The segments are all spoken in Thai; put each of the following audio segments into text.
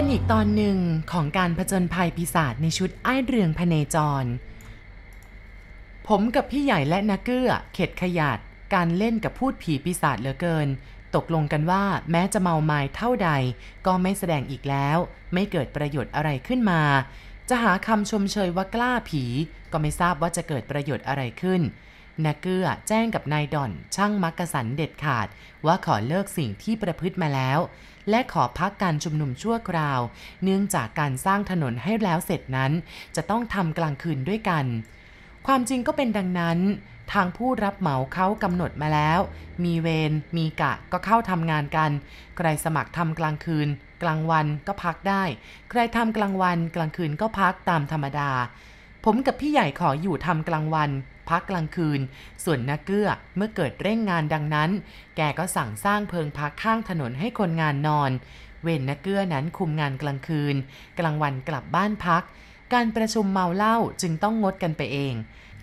เป็นอีกตอนหนึ่งของการผจญภัยปีศาจในชุดไอ้เรืองพเนจร ผมกับพี่ใหญ่และนาเกื้อ เข็ดขยาดการเล่นกับพูดผีปีศาจเหลือเกิน ตกลงกันว่าแม้จะเมาไม้เท่าใด ก็ไม่แสดงอีกแล้ว ไม่เกิดประโยชน์อะไรขึ้นมา จะหาคำชมเชยว่ากล้าผี ก็ไม่ทราบว่าจะเกิดประโยชน์อะไรขึ้นนาเกื้อแจ้งกับนายดอนช่างมักกะสันเด็ดขาด ว่าขอเลิกสิ่งที่ประพฤติมาแล้ว และขอพักการชุมนุมชั่วคราว เนื่องจากการสร้างถนนให้แล้วเสร็จนั้น จะต้องทำกลางคืนด้วยกัน ความจริงก็เป็นดังนั้น ทางผู้รับเหมาเขากำหนดมาแล้ว มีเวรมีกะก็เข้าทำงานกัน ใครสมัครทำกลางคืน กลางวันก็พักได้ ใครทำกลางวัน กลางคืนก็พักตามธรรมดาผมกับพี่ใหญ่ขออยู่ทำกลางวัน พักกลางคืน ส่วนนักเกื้อเมื่อเกิดเร่งงานดังนั้น แกก็สั่งสร้างเพิงพักข้างถนนให้คนงานนอน เว้นนักเกื้อนั้นคุมงานกลางคืน กลางวันกลับบ้านพัก การประชุมเมาเหล้าจึงต้องงดกันไปเอง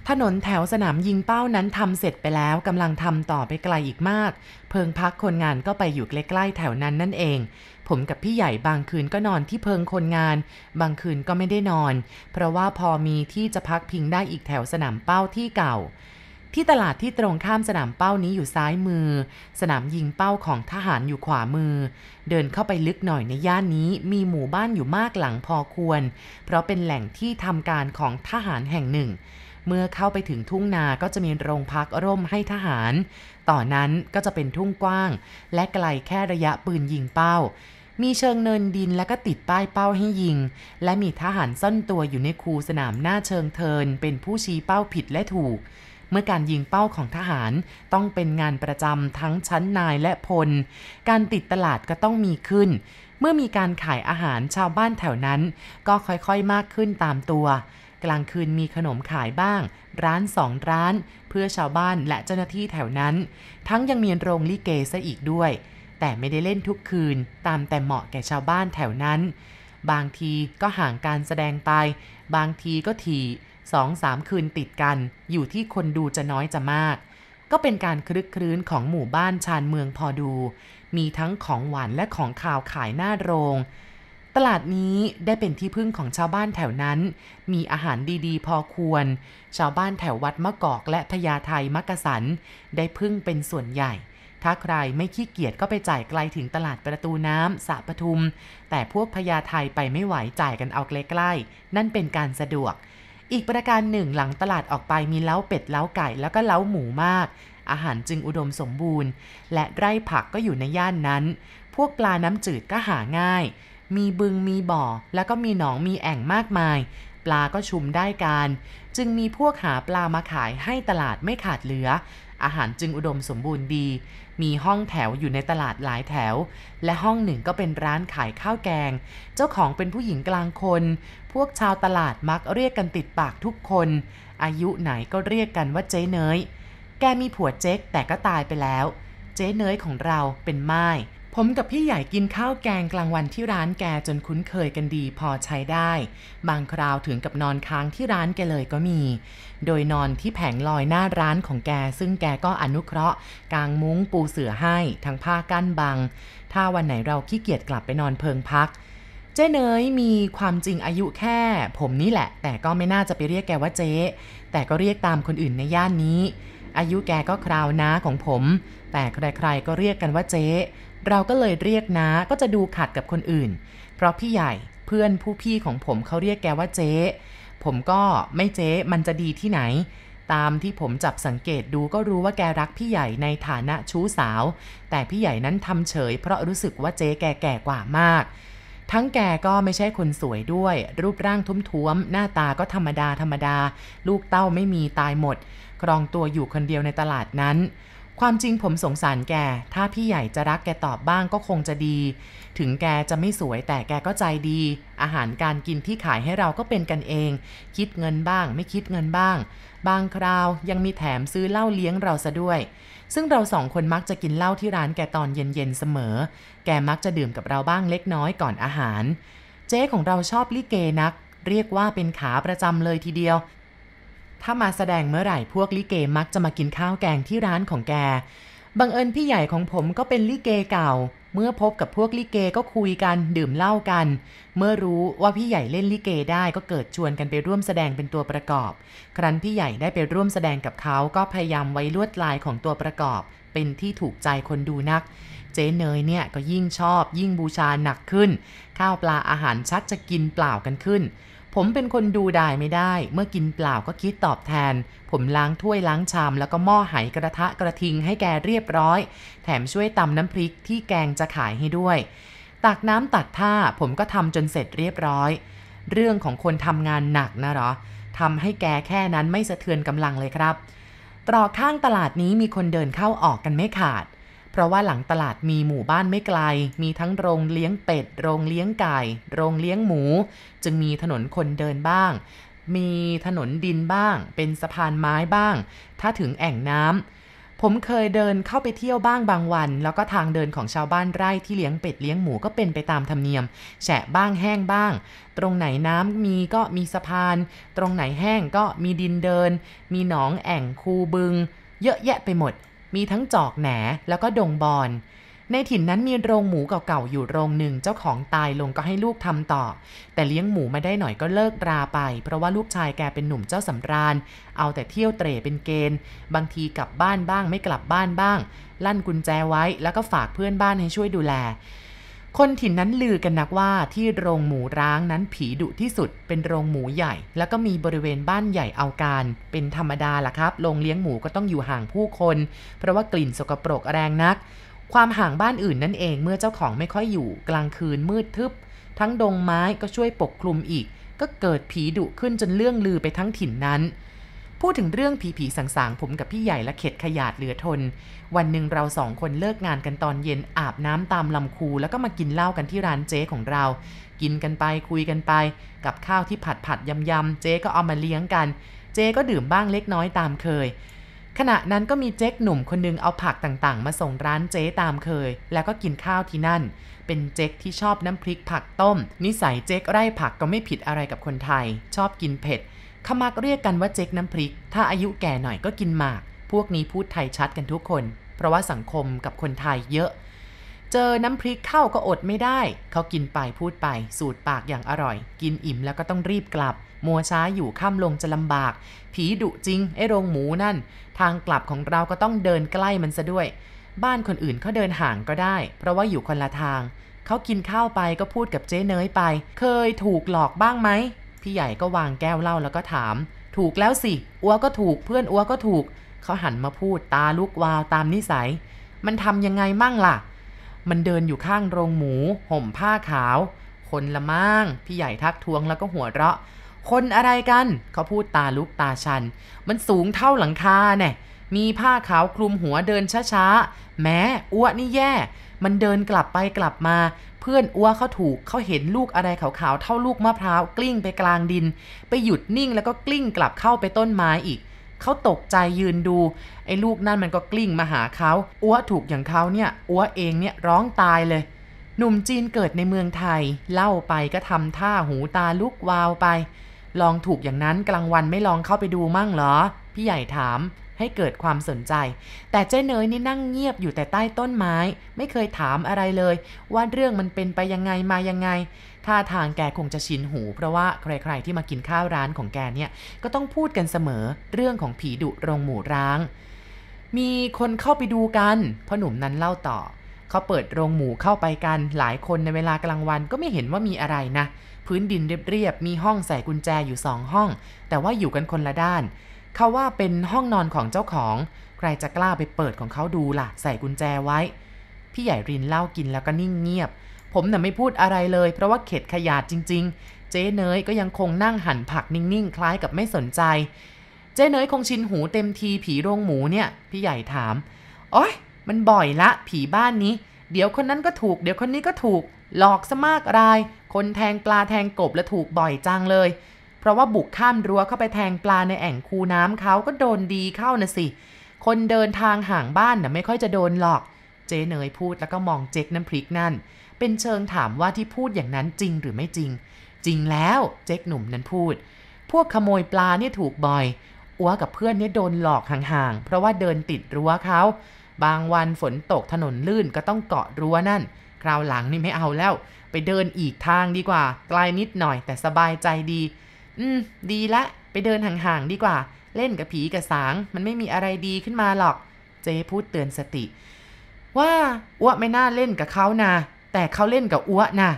ถนนแถวสนามยิงเป้านั้นทำเสร็จไปแล้วกำลังทำต่อไปไกลอีกมาก เพิงพักคนงานก็ไปอยู่ใกล้ๆแถวนั้นนั่นเอง ผมกับพี่ใหญ่บางคืนก็นอนที่เพิงคนงาน บางคืนก็ไม่ได้นอน เพราะว่าพอมีที่จะพักพิงได้อีกแถวสนามเป้าที่เก่า ที่ตลาดที่ตรงข้ามสนามเป้านี้อยู่ซ้ายมือ สนามยิงเป้าของทหารอยู่ขวามือ เดินเข้าไปลึกหน่อยในย่านนี้ มีหมู่บ้านอยู่มากหลังพอควร เพราะเป็นแหล่งที่ทำการของทหารแห่งหนึ่ง เมื่อเข้าไปถึงทุ่งนาก็จะมีโรงพักร่มให้ทหาร ต่อนนั้นก็จะเป็นทุ่งกว้าง และไกลแค่ระยะปืนยิงเป้า มีเชิงเนินดินแล้วก็ติดป้ายเป้าให้ยิง และมีทหารซ่อนตัวอยู่ในคูสนามหน้าเชิงเทิน เป็นผู้ชี้เป้าผิดและถูกเมื่อการยิงเป้าของทหารต้องเป็นงานประจำทั้งชั้นนายและพล การติดตลาดก็ต้องมีขึ้น เมื่อมีการขายอาหารชาวบ้านแถวนั้น ก็ค่อยๆมากขึ้นตามตัว กลางคืนมีขนมขายบ้าง ร้านสองร้าน เพื่อชาวบ้านและเจ้าหน้าที่แถวนั้น ทั้งยังมีโรงลิเกซะอีกด้วย แต่ไม่ได้เล่นทุกคืนตามแต่เหมาะแก่ชาวบ้านแถวนั้น บางทีก็ห่างการแสดงไป บางทีก็ทีสองสามคืนติดกัน อยู่ที่คนดูจะน้อยจะมาก ก็เป็นการคลึกครื้นของหมู่บ้านชานเมืองพอดู มีทั้งของหวานและของข่าวขายหน้าโรง ตลาดนี้ได้เป็นที่พึ่งของชาวบ้านแถวนั้น มีอาหารดีๆ พอควร ชาวบ้านแถววัดมะกอกและพญาไทมักกะสัน ได้พึ่งเป็นส่วนใหญ่ ถ้าใครไม่ขี้เกียจก็ไปจ่ายไกลถึงตลาดประตูน้ำสระปทุม แต่พวกพญาไทไปไม่ไหวจ่ายกันเอาใกล้ๆนั่นเป็นการสะดวก อีกประการหนึ่งหลังตลาดออกไปมีเล้าเป็ดเล้าไก่แล้วก็เล้าหมูมาก อาหารจึงอุดมสมบูรณ์ และไร่ผักก็อยู่ในย่านนั้น พวกปลาน้ำจืดก็หาง่าย มีบึงมีบ่อ แล้วก็มีหนองมีแอ่งมากมาย ปลาก็ชุมได้การ จึงมีพวกหาปลามาขายให้ตลาดไม่ขาดเหลือ อาหารจึงอุดมสมบูรณ์ดี มีห้องแถวอยู่ในตลาดหลายแถว และห้องหนึ่งก็เป็นร้านขายข้าวแกง เจ้าของเป็นผู้หญิงกลางคน พวกชาวตลาดมักเรียกกันติดปากทุกคน อายุไหนก็เรียกกันว่าเจ๊เนยแกมีผัวเจ๊กแต่ก็ตายไปแล้ว เจ๊เนยของเราเป็นไม้ ผมกับพี่ใหญ่กินข้าวแกงกลางวันที่ร้านแกจนคุ้นเคยกันดีพอใช้ได้ บางคราวถึงกับนอนค้างที่ร้านแกเลยก็มี โดยนอนที่แผงลอยหน้าร้านของแก ซึ่งแกก็อนุเคราะห์ กางมุ้งปูเสือให้ ทั้งผ้ากั้นบัง ถ้าวันไหนเราขี้เกียจกลับไปนอนเพิงพัก เจ๊เนยมีความจริงอายุแค่ ผมนี่แหละ แต่ก็ไม่น่าจะไปเรียกแกว่าเจ๊ แต่ก็เรียกตามคนอื่นในย่านนี้ อายุแกก็คราวน้าของผม แต่ใครๆก็เรียกกันว่าเจ๊ เราก็เลยเรียกน้าก็จะดูขัดกับคนอื่น เพราะพี่ใหญ่เพื่อนผู้พี่ของผมเขาเรียกแกว่าเจ๊ผมก็ไม่เจ๊มันจะดีที่ไหน ตามที่ผมจับสังเกตดูก็รู้ว่าแกรักพี่ใหญ่ในฐานะชู้สาว แต่พี่ใหญ่นั้นทำเฉย เพราะรู้สึกว่าเจ๊แกแก่กว่ามาก ทั้งแกก็ไม่ใช่คนสวยด้วย รูปร่างทุ้มๆ หน้าตาก็ธรรมดาธรรมดา ลูกเต้าไม่มีตายหมด ครองตัวอยู่คนเดียวในตลาดนั้น ความจริงผมสงสารแก ถ้าพี่ใหญ่จะรักแกตอบบ้างก็คงจะดี ถึงแกจะไม่สวยแต่แกก็ใจดี อาหารการกินที่ขายให้เราก็เป็นกันเอง คิดเงินบ้าง ไม่คิดเงินบ้าง บางคราวยังมีแถมซื้อเหล้าเลี้ยงเราซะด้วย ซึ่งเราสองคนมักจะกินเหล้าที่ร้านแกตอนเย็นๆเสมอ แกมักจะดื่มกับเราบ้างเล็กน้อยก่อนอาหาร เจ๊ของเราชอบลิเกนัก เรียกว่าเป็นขาประจำเลยทีเดียว ถ้ามาแสดงเมื่อไหร่พวกลิเกมักจะมากินข้าวแกงที่ร้านของแก บังเอิญพี่ใหญ่ของผมก็เป็นลิเกเก่า เมื่อพบกับพวกลิเกก็คุยกันดื่มเหล้ากัน เมื่อรู้ว่าพี่ใหญ่เล่นลิเกได้ก็เกิดชวนกันไปร่วมแสดงเป็นตัวประกอบ ครั้นพี่ใหญ่ได้ไปร่วมแสดงกับเขาก็พยายามไว้ลวดลายของตัวประกอบ เป็นที่ถูกใจคนดูนักเจ๊เนยเนี่ยก็ยิ่งชอบยิ่งบูชาหนักขึ้น ข้าวปลาอาหารชักจะกินเปล่ากันขึ้น ผมเป็นคนดูได้ไม่ได้ เมื่อกินเปล่าก็คิดตอบแทน ผมล้างถ้วยล้างชาม แล้วก็หม้อไหกระทะกระทิงให้แกเรียบร้อย แถมช่วยตำน้ำพริกที่แกงจะขายให้ด้วย ตักน้ำตักท่าผมก็ทำจนเสร็จเรียบร้อย เรื่องของคนทำงานหนักนะหรอทำให้แกแค่นั้นไม่สะเทือนกำลังเลยครับ ตรอกข้างตลาดนี้มีคนเดินเข้าออกกันไม่ขาด เพราะว่าหลังตลาดมีหมู่บ้านไม่ไกล มีทั้งโรงเลี้ยงเป็ด โรงเลี้ยงไก่ โรงเลี้ยงหมู จึงมีถนนคนเดินบ้าง มีถนนดินบ้าง เป็นสะพานไม้บ้าง ถ้าถึงแอ่งน้ำ ผมเคยเดินเข้าไปเที่ยวบ้างบางวัน แล้วก็ทางเดินของชาวบ้านไร่ที่เลี้ยงเป็ดเลี้ยงหมูก็เป็นไปตามธรรมเนียม แฉะบ้างแห้งบ้าง ตรงไหนน้ำมีก็มีสะพาน ตรงไหนแห้งก็มีดินเดิน มีหนองแอ่งคูบึง เยอะแยะไปหมด มีทั้งจอกแหนแล้วก็ดงบอน ในถิ่นนั้นมีโรงหมูเก่าๆอยู่โรงหนึ่งเจ้าของตายลงก็ให้ลูกทำต่อ แต่เลี้ยงหมูมาได้หน่อยก็เลิกราไป เพราะว่าลูกชายแกเป็นหนุ่มเจ้าสำราญ เอาแต่เที่ยวเตร่เป็นเกณฑ์ บางทีกลับบ้านบ้างไม่กลับบ้านบ้าง ลั่นกุญแจไว้แล้วก็ฝากเพื่อนบ้านให้ช่วยดูแล คนถิ่นนั้นลือกันนักว่าที่โรงหมูร้างนั้นผีดุที่สุด เป็นโรงหมูใหญ่ แล้วก็มีบริเวณบ้านใหญ่เอาการ เป็นธรรมดาล่ะครับโรงเลี้ยงหมูก็ต้องอยู่ห่างผู้คน เพราะว่ากลิ่นสกปรกแรงนัก ความห่างบ้านอื่นนั่นเองเมื่อเจ้าของไม่ค่อยอยู่ กลางคืนมืดทึบ ทั้งดงไม้ก็ช่วยปกคลุมอีก ก็เกิดผีดุขึ้นจนเรื่องลือไปทั้งถิ่นนั้น พูดถึงเรื่องผีผีๆสางๆ ผมกับพี่ใหญ่และเข็ดขยาดเหลือทน วันหนึ่งเราสองคนเลิกงานกันตอนเย็นอาบน้ำตามลำคู แล้วก็มากินเหล้ากันที่ร้านเจ๊ของเรา กินกันไปคุยกันไป กับข้าวที่ผัดผัดยำยำๆเจ๊ก็เอามาเลี้ยงกัน เจ๊ก็ดื่มบ้างเล็กน้อยตามเคย ขณะนั้นก็มีเจ๊กหนุ่มคนหนึงเอาผักต่างๆ มาส่งร้านเจ๊ตามเคย แล้วก็กินข้าวที่นั่น เป็นเจ๊กที่ชอบน้ำพริกผักต้ม นิสัยเจ๊กไร่ผักก็ไม่ผิดอะไรกับคนไทย ชอบกินเผ็ด ขมักเรียกกันว่าเจ๊กน้ำพริก ถ้าอายุแก่หน่อยก็กินหมาก พวกนี้พูดไทยชัดกันทุกคน เพราะว่าสังคมกับคนไทยเยอะ เจอน้ำพริกเข้าก็อดไม่ได้ เขากินไปพูดไป สูตรปากอย่างอร่อย กินอิ่มแล้วก็ต้องรีบกลับ มัวช้าอยู่ค่ำลงจะลำบาก ผีดุจริงไอ้โรงหมูนั่น ทางกลับของเราก็ต้องเดินใกล้มันซะด้วย บ้านคนอื่นเขาเดินห่างก็ได้ เพราะว่าอยู่คนละทางเขากินข้าวไปก็พูดกับเจ๊เนยไป เคยถูกหลอกบ้างไหม พี่ใหญ่ก็วางแก้วเหล้าแล้วก็ถาม ถูกแล้วสิ อัวก็ถูก เพื่อนอัวก็ถูก เขาหันมาพูดตาลุกวาวตามนิสัย มันทำยังไงมั่งล่ะ มันเดินอยู่ข้างโรงหมู ห่มผ้าขาว คนละมั่ง พี่ใหญ่ทักท้วงแล้วก็หัวเราะ คนอะไรกัน เขาพูดตาลุกตาชัน มันสูงเท่าหลังคาแน่มีผ้าขาวคลุมหัวเดินช้าๆ แม้อ้วนี่แย่ มันเดินกลับไปกลับมา เพื่อนอ้วเขาถูกเขาเห็นลูกอะไรขาวๆเท่าลูกมะพร้าวกลิ้งไปกลางดิน ไปหยุดนิ่งแล้วก็กลิ้งกลับเข้าไปต้นไม้อีกเขาตกใจยืนดู ไอ้ลูกนั่นมันก็กลิ้งมาหาเขาอ้วถูกอย่างเขาเนี่ยอ้วเองเนี่ยร้องตายเลย หนุ่มจีนเกิดในเมืองไทย เล่าไปก็ทำท่าหูตาลุกวาวไป ลองถูกอย่างนั้นกลางวันไม่ลองเข้าไปดูมั่งเหรอ พี่ใหญ่ถาม ให้เกิดความสนใจ แต่เจ๊เนยนี่นั่งเงียบอยู่แต่ใต้ต้นไม้ ไม่เคยถามอะไรเลย ว่าเรื่องมันเป็นไปยังไงมายังไงท่าทางแกคงจะชินหู เพราะว่าใครๆที่มากินข้าวร้านของแกเนี่ย ก็ต้องพูดกันเสมอเรื่องของผีดุโรงหมูร้าง มีคนเข้าไปดูกันพ่อหนุ่มนั้นเล่าต่อ เขาเปิดโรงหมูเข้าไปกัน หลายคนในเวลากลางวันก็ไม่เห็นว่ามีอะไรนะ พื้นดินเรียบๆ มีห้องใส่กุญแจอยู่สองห้อง แต่ว่าอยู่กันคนละด้าน เขาว่าเป็นห้องนอนของเจ้าของ ใครจะกล้าไปเปิดของเขาดูล่ะ ใส่กุญแจไว้ พี่ใหญ่รินเล้ากินแล้วก็นิ่งเงียบ ผมน่ะไม่พูดอะไรเลย เพราะว่าเข็ดขยาดจริง ๆ เจ๊เนยก็ยังคงนั่งหั่นผักนิ่งๆ คล้ายกับไม่สนใจ เจ๊เนยคงชินหูเต็มทีผีโรงหมูเนี่ย พี่ใหญ่ถามโอ๊ยมันบ่อยละผีบ้านนี้ เดี๋ยวคนนั้นก็ถูก เดี๋ยวคนนี้ก็ถูก หลอกซะมากราย คนแทงปลาแทงกบและถูกบ่อยจังเลย เพราะว่าบุกข้ามรั้วเข้าไปแทงปลาในแอ่งคูน้ำเขาก็โดนดีเข้านะสิ คนเดินทางห่างบ้านน่ะไม่ค่อยจะโดนหลอก เจ๊เนยพูดแล้วก็มองเจ๊กน้ำพริกนั่น เป็นเชิงถามว่าที่พูดอย่างนั้นจริงหรือไม่จริง จริงแล้วเจ๊กหนุ่มนั้นพูด พวกขโมยปลาเนี่ยถูกบ่อยอัวกับเพื่อนเนี่ยโดนหลอกห่างๆ เพราะว่าเดินติดรั้วเขา บางวันฝนตกถนนลื่นก็ต้องเกาะรั้วนั่น คราวหลังนี่ไม่เอาแล้ว ไปเดินอีกทางดีกว่า ไกลนิดหน่อยแต่สบายใจดี อืม ดีละ ไปเดินห่างๆดีกว่า เล่นกับผีกับสาง มันไม่มีอะไรดีขึ้นมาหรอก เจ๊พูดเตือนสติ ว่าอ้วไม่น่าเล่นกับเขานะ แต่เขาเล่นกับอ้วนะ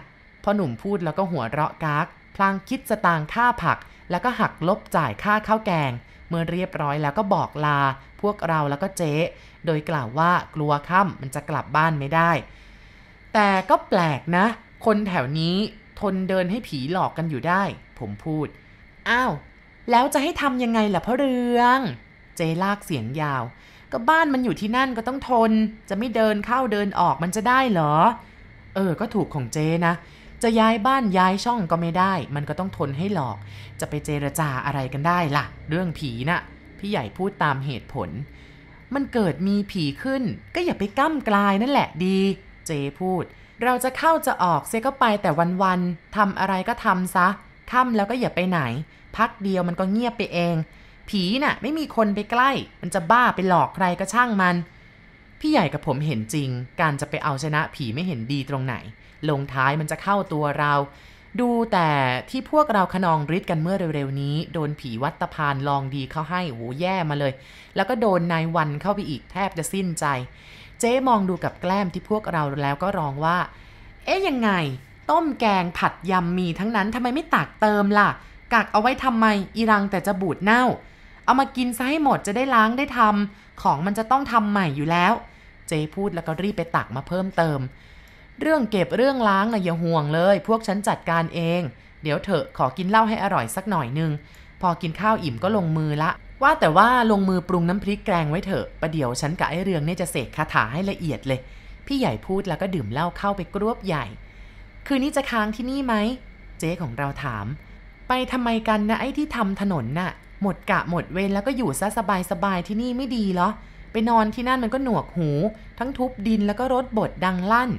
พอหนุ่มพูดแล้วก็หัวเราะกากพลางคิดสตางค่าผัก แล้วก็หักลบจ่ายค่าข้าวแกง เมื่อเรียบร้อยแล้วก็บอกลา พวกเราแล้วก็เจ๊ โดยกล่าวว่ากลัวค่ำมันจะกลับบ้านไม่ได้ แต่ก็แปลกนะ คนแถวนี้ทนเดินให้ผีหลอกกันอยู่ได้ ผมพูด อ้าว แล้วจะให้ทำยังไงล่ะพ่อเรือง เจลากเสียงยาว ก็บ้านมันอยู่ที่นั่นก็ต้องทน จะไม่เดินเข้าเดินออกมันจะได้เหรอ เออ ก็ถูกของเจนะ จะย้ายบ้านย้ายช่องก็ไม่ได้ มันก็ต้องทนให้หลอก จะไปเจรจาอะไรกันได้ล่ะ เรื่องผีนะ่ะ พี่ใหญ่พูดตามเหตุผล มันเกิดมีผีขึ้น ก็อย่าไปก้ำกลายนั่นแหละดี เจพูด เราจะเข้าจะออกเซก็ไปแต่วันๆทำอะไรก็ทำซะ ค่ำแล้วก็อย่าไปไหน พักเดียวมันก็เงียบไปเอง ผีน่ะ ไม่มีคนไปใกล้ มันจะบ้าไปหลอกใครก็ช่างมัน พี่ใหญ่กับผมเห็นจริง การจะไปเอาชนะผีไม่เห็นดีตรงไหน ลงท้ายมันจะเข้าตัวเรา ดูแต่ที่พวกเราขนองริดกันเมื่อเร็วๆนี้ โดนผีวัตพานลองดีเข้าให้โหแย่มาเลย แล้วก็โดนนายวันเข้าไปอีกแทบจะสิ้นใจ เจ๊มองดูกับแกล้มที่พวกเราแล้วก็ร้องว่า เอ๊ะยังไง ต้มแกงผัดยำมีทั้งนั้นทำไมไม่ตักเติมล่ะ กักเอาไว้ทำไมอีรังแต่จะบูดเน่า เอามากินซะให้หมดจะได้ล้างได้ทำของมันจะต้องทำใหม่อยู่แล้ว เจพูดแล้วก็รีบไปตักมาเพิ่มเติม เรื่องเก็บเรื่องล้างนะอย่าห่วงเลย พวกฉันจัดการเอง เดี๋ยวเถอะขอกินเหล้าให้อร่อยสักหน่อยนึง พอกินข้าวอิ่มก็ลงมือละ ว่าแต่ว่าลงมือปรุงน้ำพริกแกงไว้เถอะประเดี๋ยวฉันกับไอ้เรืองเนี่ยจะเสกคาถาให้ละเอียดเลย พี่ใหญ่พูดแล้วก็ดื่มเหล้าเข้าไปกรวบใหญ่ คืนนี้จะค้างที่นี่ไหม เจ๊ของเราถาม ไปทำไมกันนะไอ้ที่ทำถนนน่ะ หมดกะหมดเวรแล้วก็อยู่ซะสบายสบายๆที่นี่ไม่ดีเหรอ ไปนอนที่นั่นมันก็หนวกหู ทั้งทุบดินแล้วก็รถบดดังลั่น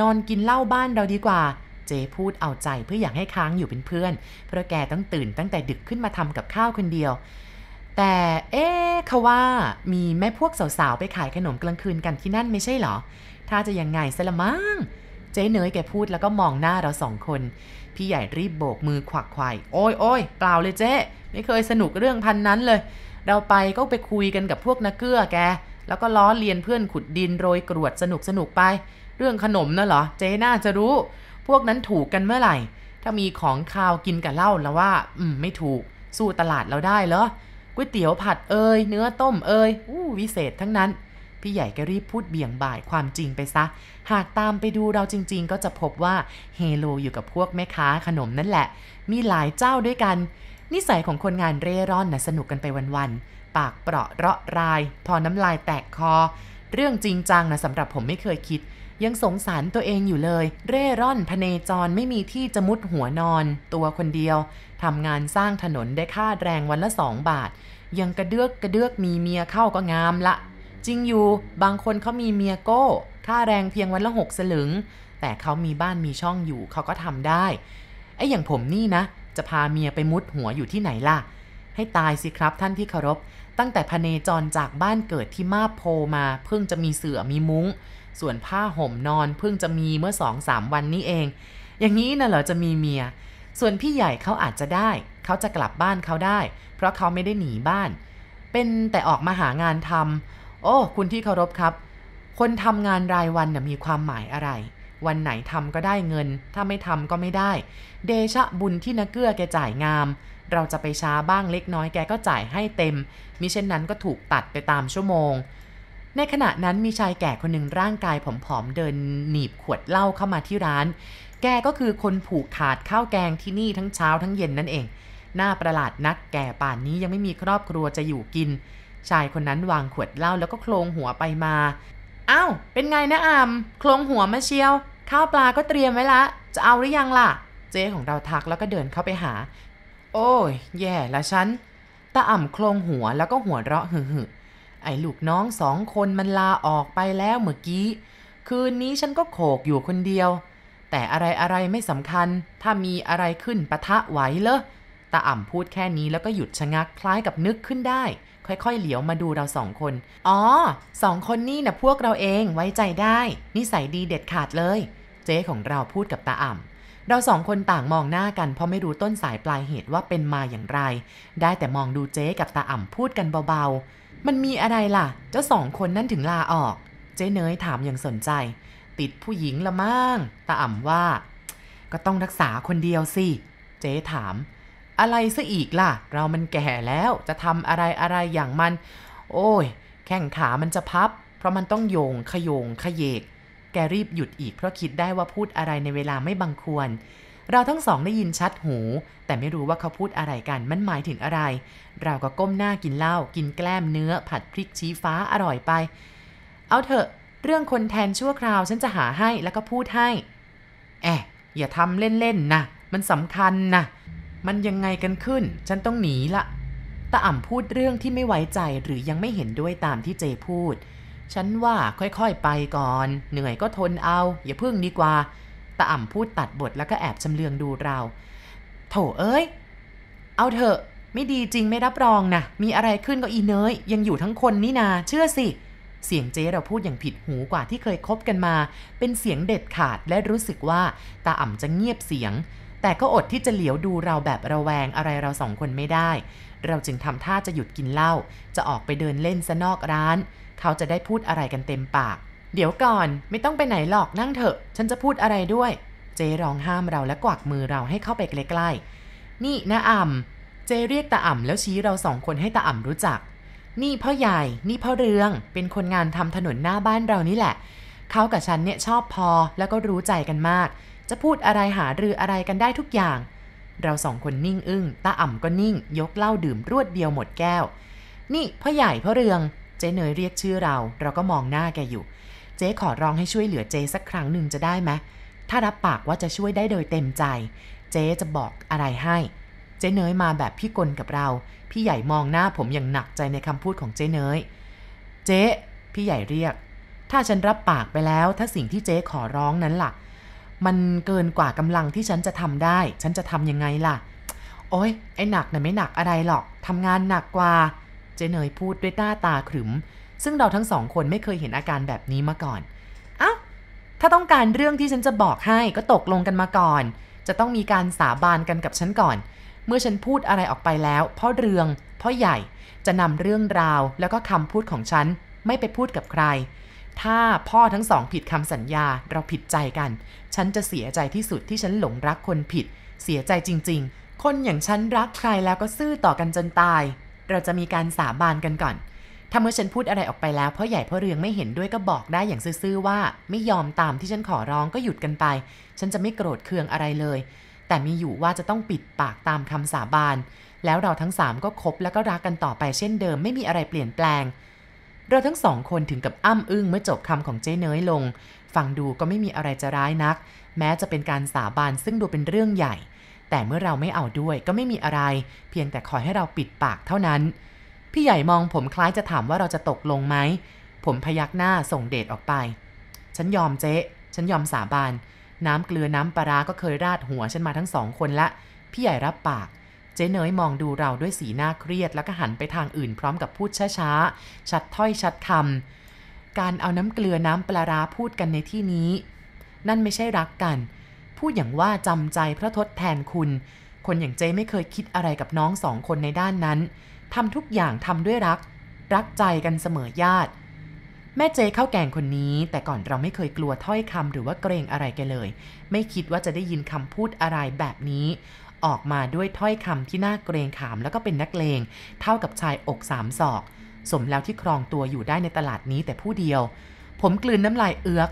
นอนกินเหล้าบ้านเราดีกว่า เจพูดเอาใจเพื่ออยากให้ค้างอยู่เป็นเพื่อน เพราะแกต้องตื่นตั้งแต่ดึกขึ้นมาทำกับข้าวคนเดียว แต่เอ๊ะเขาว่ามีแม่พวกสาวๆไปขายขนมกลางคืนกันที่นั่นไม่ใช่เหรอ ถ้าจะยังไงซะละมั้ง เจ๊เนยแกพูดแล้วก็มองหน้าเราสองคน พี่ใหญ่รีบโบกมือขวักไขว่โอ้ยโอ้ยเปล่าเลยเจ๊ ไม่เคยสนุกเรื่องพันนั้นเลย เราไปก็ไปคุยกันกับพวกนักเกื้อแก แล้วก็ล้อเลียนเพื่อนขุดดินโรยกรวดสนุกสนุกไป เรื่องขนมน่ะเหรอ เจ๊น่าจะรู้ พวกนั้นถูกกันเมื่อไหร่ ถ้ามีของคาวกินกับเหล้าแล้วว่า อืมไม่ถูก สู้ตลาดเราได้เหรอก๋วยเตี๋ยวผัดเอยเนื้อต้มเอยอู้วิเศษทั้งนั้น พี่ใหญ่ก็รีบพูดเบี่ยงบ่ายความจริงไปซะ หากตามไปดูเราจริง ๆ ก็จะพบว่าเฮโลอยู่กับพวกแม่ค้าขนมนั่นแหละ มีหลายเจ้าด้วยกัน นิสัยของคนงานเร่ร่อนนะสนุกกันไปวันๆ ปากเปราะเราะราย พอน้ำลายแตกคอ เรื่องจริงจังนะสำหรับผมไม่เคยคิด ยังสงสารตัวเองอยู่เลย เร่ร่อนพเนจรไม่มีที่จะมุดหัวนอน ตัวคนเดียวทำงานสร้างถนนได้ค่าแรงวันละสองบาท ยังกระเดือกกระเดือกมีเมียเข้าก็งามละ จริงอยู่บางคนเขามีเมียโก้ค่าแรงเพียงวันละหกสลึง แต่เขามีบ้านมีช่องอยู่เขาก็ทำได้ไอ้อย่างผมนี่นะ จะพาเมียไปมุดหัวอยู่ที่ไหนล่ะ ให้ตายสิครับท่านที่เคารพ ตั้งแต่พเนจรจากบ้านเกิดที่มาโพมา เพิ่งจะมีเสือมีมุง้ง ส่วนผ้าห่มนอนเพิ่งจะมีเมื่อสองสามวันนี้เอง อย่างนี้นะเหรอจะมีเมีย ส่วนพี่ใหญ่เขาอาจจะได้ เขาจะกลับบ้านเขาได้ เพราะเขาไม่ได้หนีบ้าน เป็นแต่ออกมาหางานทำ โอ้คุณที่เคารพครับ คนทำงานรายวันน่ะมีความหมายอะไร วันไหนทำก็ได้เงิน ถ้าไม่ทำก็ไม่ได้ เดชะบุญที่นักเกื้อแกจ่ายงาม เราจะไปช้าบ้างเล็กน้อยแกก็จ่ายให้เต็ม มิเช่นนั้นก็ถูกตัดไปตามชั่วโมง ในขณะนั้นมีชายแก่คนหนึ่งร่างกายผอมๆเดินหนีบขวดเหล้าเข้ามาที่ร้าน แกก็คือคนผูกขาดข้าวแกงที่นี่ทั้งเช้าทั้งเย็นนั่นเอง หน้าประหลาดนักแก่ป่านนี้ยังไม่มีครอบครัวจะอยู่กิน ชายคนนั้นวางขวดเหล้าแล้วก็โคลงหัวไปมาอ้าวเป็นไงนะอามโคลงหัวมาเชียว ข้าวปลาก็เตรียมไว้ละ จะเอาหรือยังล่ะ เจ๊ของเราทักแล้วก็เดินเข้าไปหา โอ้ย แย่ละฉันตาอ่ำโคลงหัวแล้วก็หัวเราะหึ่ไอ้ลูกน้องสองคนมันลาออกไปแล้วเมื่อกี้ คืนนี้ฉันก็โขกอยู่คนเดียว แต่อะไรอะไรไม่สำคัญ ถ้ามีอะไรขึ้นปะทะไหวเลอตาอ่ำพูดแค่นี้แล้วก็หยุดชะงักคล้ายกับนึกขึ้นได้ ค่อยๆ เหลียวมาดูเราสองคน อ๋อสองคนนี่นะพวกเราเองไว้ใจได้ นิสัยดีเด็ดขาดเลย เจ๊ของเราพูดกับตาอ่ำเราสองคนต่างมองหน้ากันเพราะไม่รู้ต้นสายปลายเหตุว่าเป็นมาอย่างไร ได้แต่มองดูเจ๊กับตาอ่ำพูดกันเบาๆ มันมีอะไรล่ะ เจ้าสองคนนั่นถึงลาออก เจ๊เนยถามอย่างสนใจ ติดผู้หญิงละมั่งตาอ่ำว่า ก็ต้องรักษาคนเดียวสิ เจ๊ถาม อะไรซะอีกล่ะ เรามันแก่แล้วจะทำอะไรอะไรอย่างมัน โอ้ย แข้งขามันจะพับ เพราะมันต้องโยงขยงขยเยก แกรีบหยุดอีกเพราะคิดได้ว่าพูดอะไรในเวลาไม่บังควร เราทั้งสองได้ยินชัดหู แต่ไม่รู้ว่าเขาพูดอะไรกันมันหมายถึงอะไร เราก็ก้มหน้ากินเหล้ากินแกล้มเนื้อ ผัดพริกชี้ฟ้าอร่อยไป เอาเถอะเรื่องคนแทนชั่วคราวฉันจะหาให้แล้วก็พูดให้ แอะอย่าทำเล่นๆนะ มันสำคัญนะ มันยังไงกันขึ้น ฉันต้องหนีละตาอ่ำพูดเรื่องที่ไม่ไว้ใจหรือยังไม่เห็นด้วยตามที่เจพูด ฉันว่าค่อยๆไปก่อน เหนื่อยก็ทนเอา อย่าพึ่งดีกว่าตาอ่ำพูดตัดบทแล้วก็แอบชำเลืองดูเรา โถเอ้ย เอาเถอะ ไม่ดีจริงไม่รับรองนะ มีอะไรขึ้นก็อีเนยยังอยู่ทั้งคนนี่นา เชื่อสิ เสียงเจ๊เราพูดอย่างผิดหูกว่าที่เคยคบกันมา เป็นเสียงเด็ดขาดและรู้สึกว่าตาอ่ำจะเงียบเสียง แต่ก็อดที่จะเหลียวดูเราแบบระแวงอะไรเราสองคนไม่ได้ เราจึงทำท่าจะหยุดกินเหล้า จะออกไปเดินเล่นซะนอกร้าน เขาจะได้พูดอะไรกันเต็มปาก เดี๋ยวก่อนไม่ต้องไปไหนหรอกนั่งเถอะ ฉันจะพูดอะไรด้วย เจร้องห้ามเราและกวักมือเราให้เข้าไปใกล้ๆ นี่นะอ่ำเจเรียกตาอ่ำแล้วชี้เราสองคนให้ตาอ่ำรู้จัก นี่พ่อใหญ่ นี่พ่อเรือง เป็นคนงานทำถนนหน้าบ้านเรานี่แหละ เขากับฉันเนี่ยชอบพอแล้วก็รู้ใจกันมาก จะพูดอะไรหารืออะไรกันได้ทุกอย่าง เราสองคนนิ่งอึ้งตาอ่ำก็นิ่ง ยกเหล้าดื่มรวดเดียวหมดแก้ว นี่พ่อใหญ่พ่อเรือง เจ๊เนยเรียกชื่อเรา เราก็มองหน้าแกอยู่ เจ๊ขอร้องให้ช่วยเหลือเจ๊สักครั้งหนึ่งจะได้ไหมถ้ารับปากว่าจะช่วยได้โดยเต็มใจ เจ๊จะบอกอะไรให้ เจ๊เนยมาแบบพี่กลกับเรา พี่ใหญ่มองหน้าผมอย่างหนักใจในคำพูดของเจ๊เนย เจ๊ พี่ใหญ่เรียก ถ้าฉันรับปากไปแล้ว ถ้าสิ่งที่เจ๊ขอร้องนั้นล่ะ มันเกินกว่ากำลังที่ฉันจะทำได้ ฉันจะทำยังไงล่ะ โอ๊ยไอ้หนักน่ะไม่หนักอะไรหรอกทำงานหนักกว่า เจเนยพูดด้วยหน้าตาขรึม ซึ่งเราทั้งสองคนไม่เคยเห็นอาการแบบนี้มาก่อนเอ้าถ้าต้องการเรื่องที่ฉันจะบอกให้ก็ตกลงกันมาก่อน จะต้องมีการสาบานกันกับฉันก่อน เมื่อฉันพูดอะไรออกไปแล้วพ่อเรืองพ่อใหญ่จะนำเรื่องราวแล้วก็คำพูดของฉันไม่ไปพูดกับใคร ถ้าพ่อทั้งสองผิดคำสัญญาเราผิดใจกัน ฉันจะเสียใจที่สุดที่ฉันหลงรักคนผิด เสียใจจริง ๆ คนอย่างฉันรักใครแล้วก็ซื่อต่อกันจนตาย เราจะมีการสาบานกันก่อน ถ้าเมื่อฉันพูดอะไรออกไปแล้วพ่อใหญ่พ่อเรืองไม่เห็นด้วยก็บอกได้อย่างซื่อๆว่า ไม่ยอมตามที่ฉันขอร้องก็หยุดกันไป ฉันจะไม่โกรธเคืองอะไรเลย แต่มีอยู่ว่าจะต้องปิดปากตามคำสาบาน แล้วเราทั้งสามก็คบแล้วก็รักกันต่อไปเช่นเดิม ไม่มีอะไรเปลี่ยนแปลงเราทั้งสองคนถึงกับอ้ำอึ้งเมื่อจบคำของเจ๊เนยลง ฟังดูก็ไม่มีอะไรจะร้ายนัก แม้จะเป็นการสาบานซึ่งดูเป็นเรื่องใหญ่ แต่เมื่อเราไม่เอาด้วยก็ไม่มีอะไร เพียงแต่ขอให้เราปิดปากเท่านั้น พี่ใหญ่มองผมคล้ายจะถามว่าเราจะตกลงไหม ผมพยักหน้าส่งเดชออกไป ฉันยอมเจ๊ฉันยอมสาบาน น้ำเกลือน้ำปลาร้าก็เคยราดหัวฉันมาทั้งสองคนละ พี่ใหญ่รับปากเจ๊เนยมองดูเราด้วยสีหน้าเครียดแล้วก็หันไปทางอื่นพร้อมกับพูดช้าๆ ชัดถ้อยชัดคำ การเอาน้ำเกลือน้ำปลาร้าพูดกันในที่นี้ นั่นไม่ใช่รักกัน พูดอย่างว่าจำใจเพราะทดแทนคุณ คนอย่างเจ๊ไม่เคยคิดอะไรกับน้องสองคนในด้านนั้นทำทุกอย่างทำด้วยรัก รักใจกันเสมอญาติ แม่เจ๊ข้าแกงคนนี้ แต่ก่อนเราไม่เคยกลัวถ้อยคำหรือว่าเกรงอะไรแกเลย ไม่คิดว่าจะได้ยินคำพูดอะไรแบบนี้ ออกมาด้วยถ้อยคำที่น่าเกรงขามแล้วก็เป็นนักเลง เท่ากับชายอกสามศอก สมแล้วที่ครองตัวอยู่ได้ในตลาดนี้แต่ผู้เดียว ผมกลืนน้ำลายเอือก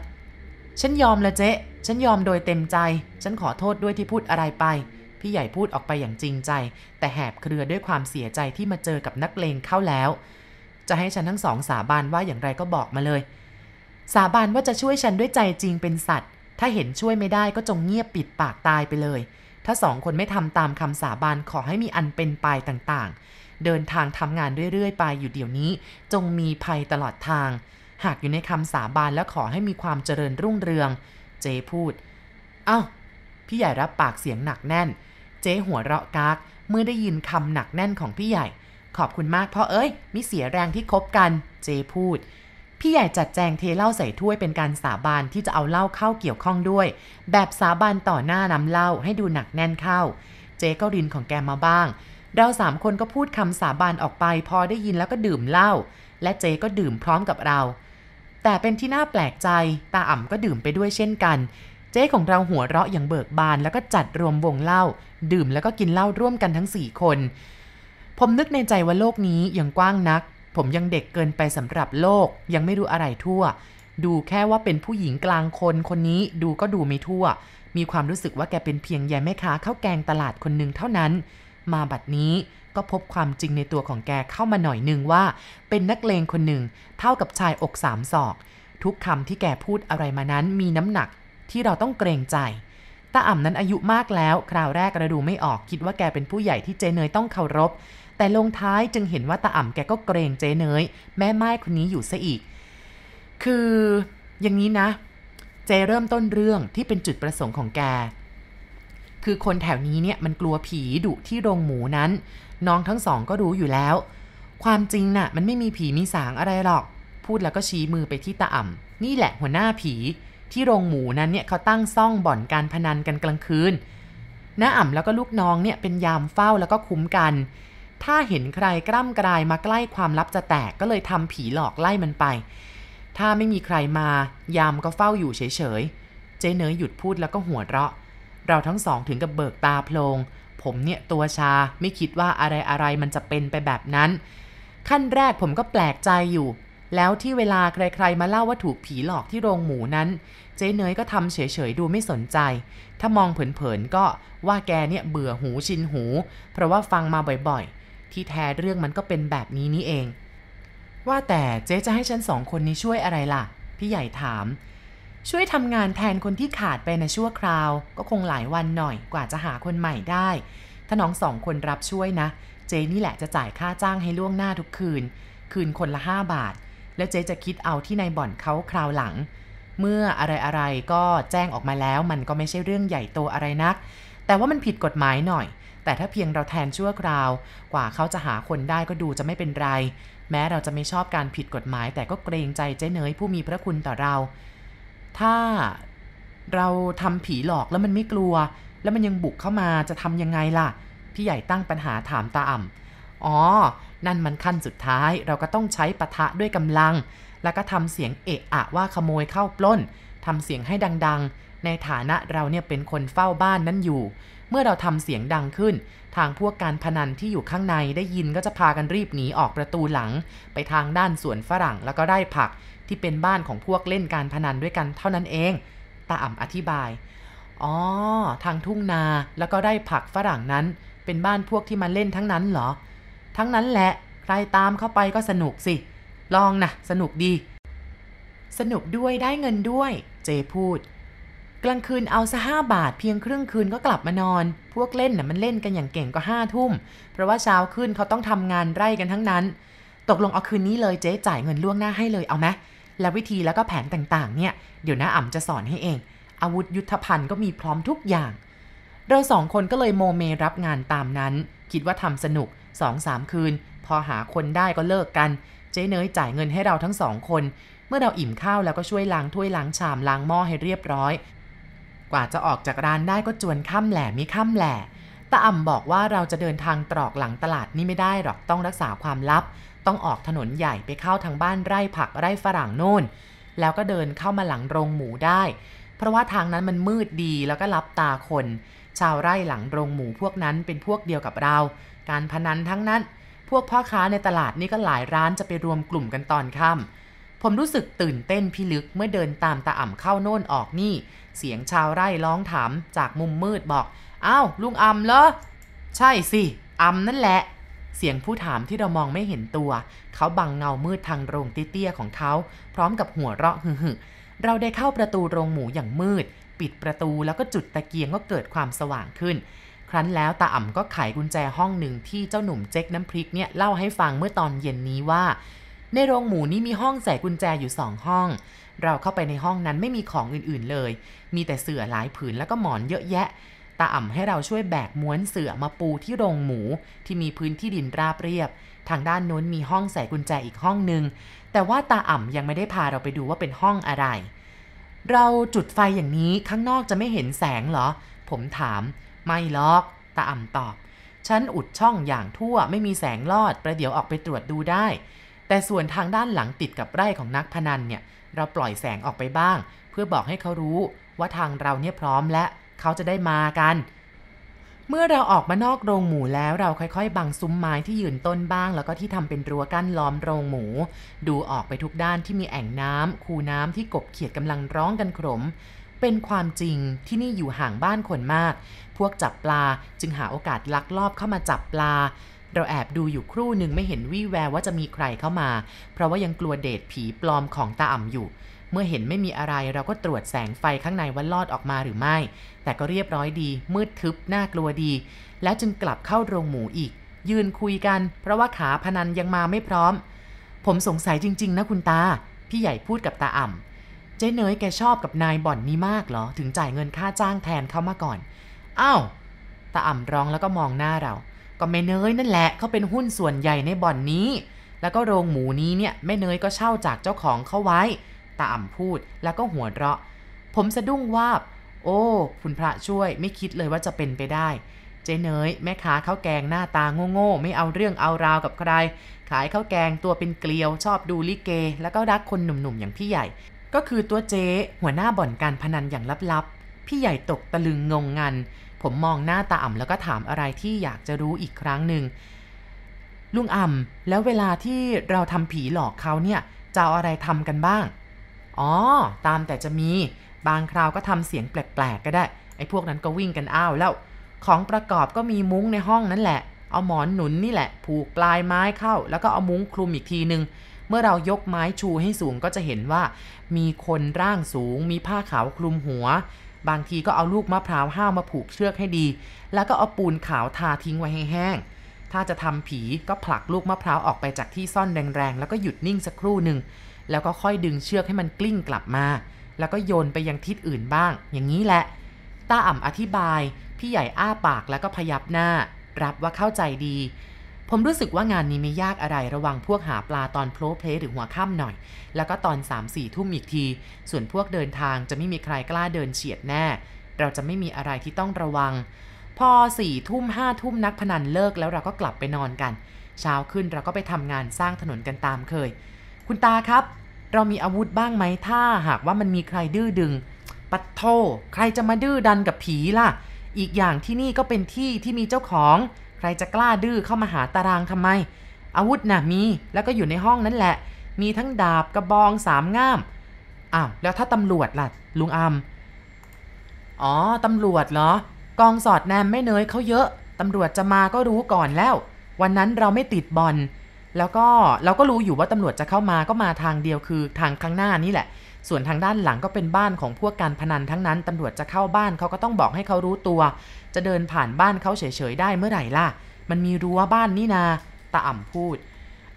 ฉันยอมละเจ๊ ฉันยอมโดยเต็มใจ ฉันขอโทษด้วยที่พูดอะไรไป พี่ใหญ่พูดออกไปอย่างจริงใจ แต่แหบเครือด้วยความเสียใจที่มาเจอกับนักเลงเข้าแล้ว จะให้ฉันทั้งสองสาบานว่าอย่างไรก็บอกมาเลย สาบานว่าจะช่วยฉันด้วยใจจริงเป็นสัตว์ ถ้าเห็นช่วยไม่ได้ก็จงเงียบปิดปากตายไปเลย ถ้าสองคนไม่ทำตามคำสาบานขอให้มีอันเป็นไปต่างๆ เดินทางทำงานเรื่อยๆ ไปอยู่เดี๋ยวนี้ จงมีภัยตลอดทาง หากอยู่ในคำสาบานแล้วขอให้มีความเจริญรุ่งเรือง เจพูด เอา้า พี่ใหญ่รับปากเสียงหนักแน่น เจ๊หัวเราะกากเมื่อได้ยินคำหนักแน่นของพี่ใหญ่ ขอบคุณมากพ่อเอ้ย มิเสียแรงที่คบกัน เจพูดพี่ใหญ่จัดแจงเทเหล้าใส่ถ้วยเป็นการสาบานที่จะเอาเหล้าเข้าเกี่ยวข้องด้วย แบบสาบานต่อหน้าน้ำเหล้าให้ดูหนักแน่นเข้า เจ๊ก็รินของแกมาบ้าง เราสามคนก็พูดคำสาบานออกไป พอได้ยินแล้วก็ดื่มเหล้าและเจ๊ก็ดื่มพร้อมกับเรา แต่เป็นที่น่าแปลกใจตาอ่ำก็ดื่มไปด้วยเช่นกัน เจ๊ของเราหัวเราะอย่างเบิกบานแล้วก็จัดรวมวงเหล้าดื่มแล้วก็กินเหล้าร่วมกันทั้งสี่คน ผมนึกในใจว่าโลกนี้ยังกว้างนัก ผมยังเด็กเกินไปสำหรับโลก ยังไม่รู้อะไรทั่ว ดูแค่ว่าเป็นผู้หญิงกลางคนคนนี้ดูก็ดูไม่ทั่ว มีความรู้สึกว่าแกเป็นเพียงยายแม่ค้าข้าวแกงตลาดคนหนึ่งเท่านั้น มาบัดนี้ก็พบความจริงในตัวของแกเข้ามาหน่อยนึงว่า เป็นนักเลงคนหนึ่งเท่ากับชายอกสามศอก ทุกคำที่แกพูดอะไรมานั้นมีน้ำหนักที่เราต้องเกรงใจตาอ่ำนั้นอายุมากแล้ว คราวแรกเราดูไม่ออกคิดว่าแกเป็นผู้ใหญ่ที่เจเนยต้องเคารพ แต่ลงท้ายจึงเห็นว่าตาอ่ำแกก็เกรงเจเนยแม่ไม้คนนี้อยู่ซะอีก คืออย่างนี้นะ เจเริ่มต้นเรื่องที่เป็นจุดประสงค์ของแก คือคนแถวนี้เนี่ยมันกลัวผีดุที่โรงหมูนั้น น้องทั้งสองก็รู้อยู่แล้ว ความจริงน่ะมันไม่มีผีมีสางอะไรหรอก พูดแล้วก็ชี้มือไปที่ตาอ่ำนี่แหละหัวหน้าผีที่โรงหมูนั้นเนี่ยเขาตั้งซ่องบ่อนการพนันกันกลางคืนน้าอ่ำแล้วก็ลูกน้องเนี่ยเป็นยามเฝ้าแล้วก็คุ้มกัน ถ้าเห็นใครกล้ำกลายมาใกล้ความลับจะแตกก็เลยทำผีหลอกไล่มันไป ถ้าไม่มีใครมายามก็เฝ้าอยู่เฉยๆ เจ๊เนยหยุดพูดแล้วก็หัวเราะ เราทั้งสองถึงกับเบิกตาโพลง ผมเนี่ยตัวชาไม่คิดว่าอะไรอะไรมันจะเป็นไปแบบนั้น ขั้นแรกผมก็แปลกใจอยู่ แล้วที่เวลาใครๆมาเล่าว่าถูกผีหลอกที่โรงหมูนั้น เจ๊เนยก็ทำเฉยๆดูไม่สนใจ ถ้ามองเผินๆก็ว่าแกเนี่ยเบื่อหูชินหู เพราะว่าฟังมาบ่อยๆ ที่แท้เรื่องมันก็เป็นแบบนี้นี่เอง ว่าแต่เจ๊จะให้ฉันสองคนนี้ช่วยอะไรล่ะ พี่ใหญ่ถาม ช่วยทำงานแทนคนที่ขาดไปในชั่วคราว ก็คงหลายวันหน่อยกว่าจะหาคนใหม่ได้ ถ้าน้องสองคนรับช่วยนะ เจนี่แหละจะจ่ายค่าจ้างให้ล่วงหน้าทุกคืน คืนคนละ 5 บาท แล้วเจจะคิดเอาที่ในบ่อนเขาคราวหลัง เมื่ออะไรอะไรก็แจ้งออกมาแล้วมันก็ไม่ใช่เรื่องใหญ่โตอะไรนัก แต่ว่ามันผิดกฎหมายหน่อย แต่ถ้าเพียงเราแทนชั่วคราว กว่าเขาจะหาคนได้ก็ดูจะไม่เป็นไร แม้เราจะไม่ชอบการผิดกฎหมาย แต่ก็เกรงใจเจ๊เนยผู้มีพระคุณต่อเรา ถ้าเราทำผีหลอกแล้วมันไม่กลัว แล้วมันยังบุกเข้ามาจะทำยังไงล่ะ พี่ใหญ่ตั้งปัญหาถามตาอ่ำอ๋อ นั่นมันขั้นสุดท้าย เราก็ต้องใช้ปะทะด้วยกำลัง แล้วก็ทำเสียงเอะอะว่าขโมยเข้าปล้นทำเสียงให้ดังๆ ในฐานะเราเนี่ยเป็นคนเฝ้าบ้านนั้นอยู่ เมื่อเราทำเสียงดังขึ้น ทางพวกการพนันที่อยู่ข้างในได้ยินก็จะพากันรีบหนีออกประตูหลัง ไปทางด้านสวนฝรั่งแล้วก็ไร่ผัก ที่เป็นบ้านของพวกเล่นการพนันด้วยกันเท่านั้นเอง ตาอ่ำอธิบาย อ๋อ ทางทุ่งนาแล้วก็ไร่ผักฝรั่งนั้น เป็นบ้านพวกที่มาเล่นทั้งนั้นเหรอ ทั้งนั้นแหละ ใครตามเข้าไปก็สนุกสิ ลองนะสนุกดี สนุกด้วยได้เงินด้วย เจพูด กลางคืนเอาซะห้าบาทเพียงครึ่งคืนก็กลับมานอน พวกเล่นน่ะมันเล่นกันอย่างเก่งก็ห้าทุ่ม เพราะว่าเช้าขึ้นเขาต้องทำงานไร่กันทั้งนั้น ตกลงเอาคืนนี้เลยเจ๊จ่ายเงินล่วงหน้าให้เลยเอาไหม แล้ววิธีแล้วก็แผนต่างๆ เนี่ย เดี๋ยวน้าอ่ำจะสอนให้เอง อาวุธยุทธภัณฑ์ก็มีพร้อมทุกอย่าง เราสองคนก็เลยโมเมรับงานตามนั้น คิดว่าทำสนุกสองสามคืน พอหาคนได้ก็เลิกกัน เจ๊เนยจ่ายเงินให้เราทั้งสองคน เมื่อเราอิ่มข้าวแล้วก็ช่วยล้างถ้วยล้างชามล้างหม้อให้เรียบร้อย กว่าจะออกจากร้านได้ก็จวนค่ำแหล่มีค่ำแหล่ตาอ่ำบอกว่าเราจะเดินทางตรอกหลังตลาดนี่ไม่ได้หรอกต้องรักษาความลับ ต้องออกถนนใหญ่ไปเข้าทางบ้านไร่ผักไร่ฝรั่งโน่น แล้วก็เดินเข้ามาหลังโรงหมูได้ เพราะว่าทางนั้นมันมืดดีแล้วก็ลับตาคน ชาวไร่หลังโรงหมูพวกนั้นเป็นพวกเดียวกับเรา การพนันทั้งนั้น พวกพ่อค้าในตลาดนี่ก็หลายร้านจะไปรวมกลุ่มกันตอนค่ำผมรู้สึกตื่นเต้นพิลึกเมื่อเดินตามตาอ่ำเข้าโน่นออกนี่ เสียงชาวไร่ร้องถามจากมุมมืดบอกอ้าวลุงอ่ำเหรอใช่สิอ่ำนั่นแหละ เสียงผู้ถามที่เรามองไม่เห็นตัว เขาบังเงามืดทางโรงเตี้ยๆของเขา พร้อมกับหัวเราะหึ่ๆเราได้เข้าประตูโรงหมูอย่างมืด ปิดประตูแล้วก็จุดตะเกียงก็เกิดความสว่างขึ้น ครั้นแล้วตาอ่ำก็ไขกุญแจห้องหนึ่งที่เจ้าหนุ่มเจ๊กน้ำพริกเนี่ยเล่าให้ฟังเมื่อตอนเย็นนี้ว่า ในโรงหมูนี่มีห้องใส่กุญแจอยู่สองห้อง เราเข้าไปในห้องนั้นไม่มีของอื่นๆเลย มีแต่เสื่อหลายผืนแล้วก็หมอนเยอะแยะ ตาอ่ำให้เราช่วยแบกม้วนเสือมาปูที่โรงหมู ที่มีพื้นที่ดินราบเรียบ ทางด้านโน้นมีห้องใส่กุญแจอีกห้องหนึ่งแต่ว่าตาอ่ำยังไม่ได้พาเราไปดูว่าเป็นห้องอะไร เราจุดไฟอย่างนี้ข้างนอกจะไม่เห็นแสงเหรอ ผมถาม ไม่หรอกตาอ่ำตอบ ฉันอุดช่องอย่างทั่วไม่มีแสงลอด ประเดี๋ยวออกไปตรวจดูได้ แต่ส่วนทางด้านหลังติดกับไร่ของนักพนันเนี่ย เราปล่อยแสงออกไปบ้าง เพื่อบอกให้เขารู้ว่าทางเราเนี่ยพร้อมและ เขาจะได้มากัน เมื่อเราออกมานอกโรงหมูแล้วเราค่อยๆ บังซุ้มไม้ที่ยืนต้นบ้าง แล้วก็ที่ทำเป็นรั้วกั้นล้อมโรงหมู ดูออกไปทุกด้านที่มีแอ่งน้ำคูน้ำที่กบเขียดกำลังร้องกันขมเป็นความจริงที่นี่อยู่ห่างบ้านคนมาก พวกจับปลาจึงหาโอกาสลักลอบเข้ามาจับปลา เราแอบดูอยู่ครู่หนึ่งไม่เห็นวี่แววว่าจะมีใครเข้ามา เพราะว่ายังกลัวเดชผีปลอมของตาอ่ำอยู่ เมื่อเห็นไม่มีอะไรเราก็ตรวจแสงไฟข้างในว่าลอดออกมาหรือไม่ แต่ก็เรียบร้อยดี มืดทึบน่ากลัวดี แล้วจึงกลับเข้าโรงหมูอีก ยืนคุยกัน เพราะว่าขาพนันยังมาไม่พร้อม ผมสงสัยจริง ๆ นะคุณตา พี่ใหญ่พูดกับตาอ่ำเจ๊เนยแกชอบกับนายบ่อนนี้มากเหรอ ถึงจ่ายเงินค่าจ้างแทนเขามาก่อนอ้าวตาอ่ำร้องแล้วก็มองหน้าเรา ก็แม่เนยนั่นแหละเขาเป็นหุ้นส่วนใหญ่ในบ่อนนี้ แล้วก็โรงหมูนี้เนี่ยแม่เนยก็เช่าจากเจ้าของเขาไว้ ตาอ่ำพูดแล้วก็หัวเราะ ผมสะดุ้งวาบ โอ้คุณพระช่วยไม่คิดเลยว่าจะเป็นไปได้ เจ๊เนยแม่ค้าข้าวแกงหน้าตาโง่ๆไม่เอาเรื่องเอาราวกับใคร ขายข้าวแกงตัวเป็นเกลียวชอบดูลิเก แล้วก็รักคนหนุ่มๆอย่างพี่ใหญ่ ก็คือตัวเจ๊หัวหน้าบ่อนการพนันอย่างลับๆ พี่ใหญ่ตกตะลึงงงงัน ผมมองหน้าตาอ่ำแล้วก็ถามอะไรที่อยากจะรู้อีกครั้งหนึ่งลุงอ่ำแล้วเวลาที่เราทำผีหลอกเขาเนี่ยจะเอาอะไรทำกันบ้าง อ๋อ ตามแต่จะมี บางคราวก็ทำเสียงแปลกๆก็ได้ ไอ้พวกนั้นก็วิ่งกันอ้าวแล้ว ของประกอบก็มีมุ้งในห้องนั่นแหละ เอาหมอนหนุนนี่แหละ ผูกปลายไม้เข้า แล้วก็เอามุ้งคลุมอีกทีนึง เมื่อเรายกไม้ชูให้สูงก็จะเห็นว่า มีคนร่างสูง มีผ้าขาวคลุมหัว บางทีก็เอาลูกมะพร้าวห้าวมาผูกเชือกให้ดี แล้วก็เอาปูนขาวทาทิ้งไว้ให้แห้งถ้าจะทำผีก็ผลักลูกมะพร้าวออกไปจากที่ซ่อนแรงๆ แล้วก็หยุดนิ่งสักครู่หนึ่ง แล้วก็ค่อยดึงเชือกให้มันกลิ้งกลับมา แล้วก็โยนไปยังทิศอื่นบ้าง อย่างนี้แหละตาอ่ำอธิบาย พี่ใหญ่อ้าปากแล้วก็พยับหน้า รับว่าเข้าใจดี ผมรู้สึกว่างานนี้ไม่ยากอะไรระวังพวกหาปลาตอนโพลเพลหรือหัวค่ำหน่อย แล้วก็ตอน3 4ทุ่มอีกที ส่วนพวกเดินทางจะไม่มีใครกล้าเดินเฉียดแน่ เราจะไม่มีอะไรที่ต้องระวัง พอสี่ทุ่มห้าทุ่มนักพนันเลิกแล้วเราก็กลับไปนอนกัน เช้าขึ้นเราก็ไปทำงานสร้างถนนกันตามเคย คุณตาครับ เรามีอาวุธบ้างไหมถ้าหากว่ามันมีใครดื้อดึง ปัดโทใครจะมาดื้อดันกับผีล่ะ อีกอย่างที่นี่ก็เป็นที่ที่มีเจ้าของ ใครจะกล้าดื้อเข้ามาหาตารางทำไม อาวุธน่ะมีแล้วก็อยู่ในห้องนั่นแหละ มีทั้งดาบกระบองสามง่ามอ้าวแล้วถ้าตำรวจล่ะ ลุงอามอ๋อตำรวจเหรอ กองสอดแนมไม่เนยเขาเยอะตำรวจจะมาก็รู้ก่อนแล้ว วันนั้นเราไม่ติดบอล แล้วก็เราก็รู้อยู่ว่าตำรวจจะเข้ามาก็มาทางเดียวคือทางข้างหน้านี่แหละ ส่วนทางด้านหลังก็เป็นบ้านของพวกการพนันทั้งนั้นตำรวจจะเข้าบ้านเขาก็ต้องบอกให้เขารู้ตัว จะเดินผ่านบ้านเขาเฉยๆได้เมื่อไหร่ล่ะ มันมีรั้วบ้านนี่นาตาอ่ำพูด